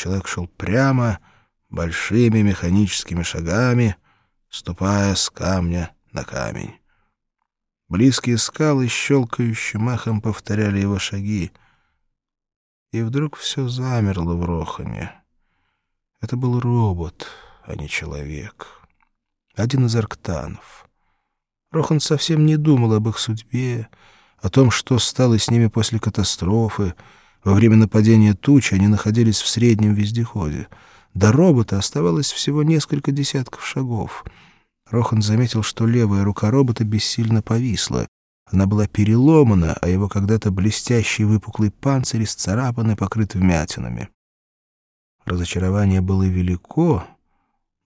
Человек шел прямо, большими механическими шагами, ступая с камня на камень. Близкие скалы щелкающим эхом повторяли его шаги. И вдруг все замерло в Рохане. Это был робот, а не человек. Один из арктанов. Рохан совсем не думал об их судьбе, о том, что стало с ними после катастрофы. Во время нападения туч они находились в среднем вездеходе. До робота оставалось всего несколько десятков шагов. Рохан заметил, что левая рука робота бессильно повисла. Она была переломана, а его когда-то блестящий выпуклый панцирь исцарапан и покрыт вмятинами. Разочарование было велико,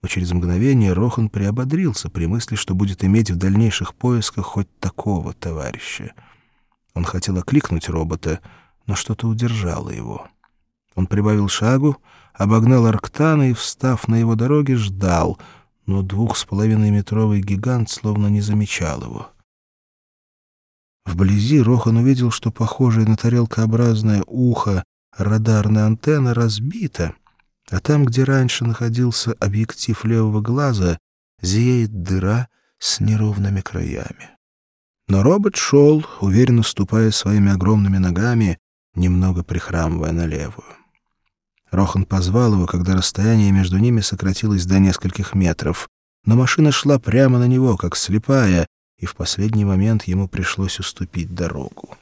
но через мгновение Рохан приободрился при мысли, что будет иметь в дальнейших поисках хоть такого товарища. Он хотел окликнуть робота, но что-то удержало его. Он прибавил шагу, обогнал Арктана и, встав на его дороге, ждал, но двух с половиной метровый гигант словно не замечал его. Вблизи Рохан увидел, что похожее на тарелкообразное ухо радарная антенна разбита, а там, где раньше находился объектив левого глаза, зияет дыра с неровными краями. Но робот шел, уверенно ступая своими огромными ногами, немного прихрамывая на левую. Рохан позвал его, когда расстояние между ними сократилось до нескольких метров, но машина шла прямо на него, как слепая, и в последний момент ему пришлось уступить дорогу.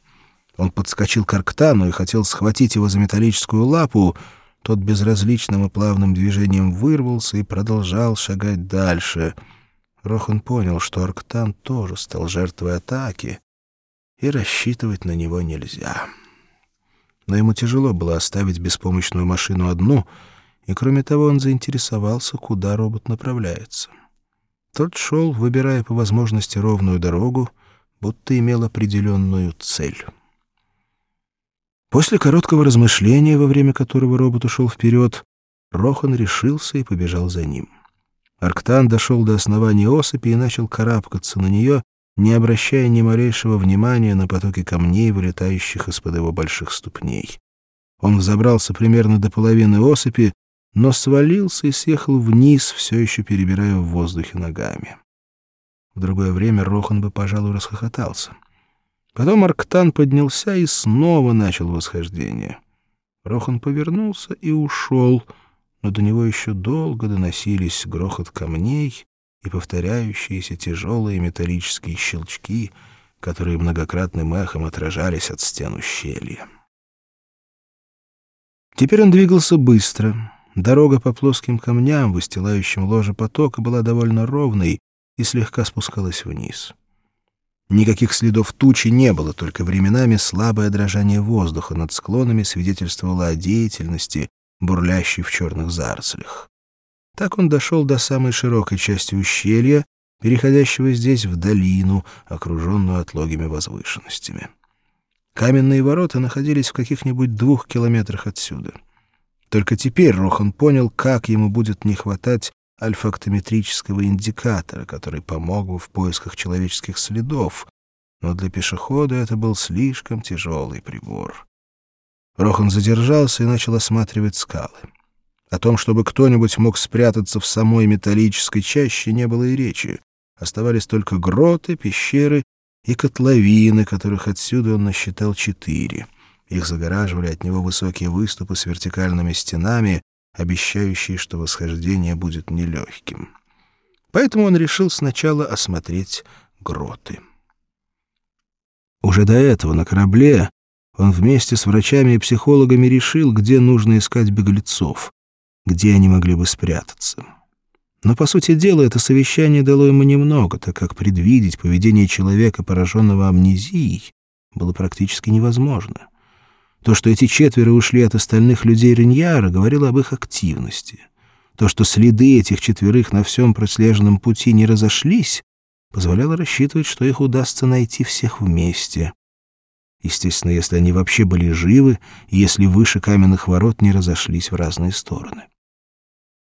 Он подскочил к Арктану и хотел схватить его за металлическую лапу, тот безразличным и плавным движением вырвался и продолжал шагать дальше — Рохан понял, что Арктан тоже стал жертвой атаки, и рассчитывать на него нельзя. Но ему тяжело было оставить беспомощную машину одну, и, кроме того, он заинтересовался, куда робот направляется. Тот шел, выбирая по возможности ровную дорогу, будто имел определенную цель. После короткого размышления, во время которого робот ушел вперед, Рохан решился и побежал за ним. Арктан дошел до основания осыпи и начал карабкаться на нее, не обращая ни малейшего внимания на потоки камней, вылетающих из-под его больших ступней. Он взобрался примерно до половины осыпи, но свалился и съехал вниз, все еще перебирая в воздухе ногами. В другое время Рохан бы, пожалуй, расхохотался. Потом Арктан поднялся и снова начал восхождение. Рохан повернулся и ушел — но до него еще долго доносились грохот камней и повторяющиеся тяжелые металлические щелчки, которые многократным эхом отражались от стен ущелья. Теперь он двигался быстро. Дорога по плоским камням, выстилающим ложе потока, была довольно ровной и слегка спускалась вниз. Никаких следов тучи не было, только временами слабое дрожание воздуха над склонами свидетельствовало о деятельности, бурлящий в черных зарослях. Так он дошел до самой широкой части ущелья, переходящего здесь в долину, окруженную отлогими возвышенностями. Каменные ворота находились в каких-нибудь двух километрах отсюда. Только теперь Рохан понял, как ему будет не хватать альфактометрического индикатора, который помог бы в поисках человеческих следов, но для пешехода это был слишком тяжелый прибор. Рохан задержался и начал осматривать скалы. О том, чтобы кто-нибудь мог спрятаться в самой металлической чаще, не было и речи. Оставались только гроты, пещеры и котловины, которых отсюда он насчитал четыре. Их загораживали от него высокие выступы с вертикальными стенами, обещающие, что восхождение будет нелегким. Поэтому он решил сначала осмотреть гроты. Уже до этого на корабле он вместе с врачами и психологами решил, где нужно искать беглецов, где они могли бы спрятаться. Но, по сути дела, это совещание дало ему немного, так как предвидеть поведение человека, пораженного амнезией, было практически невозможно. То, что эти четверо ушли от остальных людей Риньяра, говорило об их активности. То, что следы этих четверых на всем прослеженном пути не разошлись, позволяло рассчитывать, что их удастся найти всех вместе. Естественно, если они вообще были живы, и если выше каменных ворот не разошлись в разные стороны.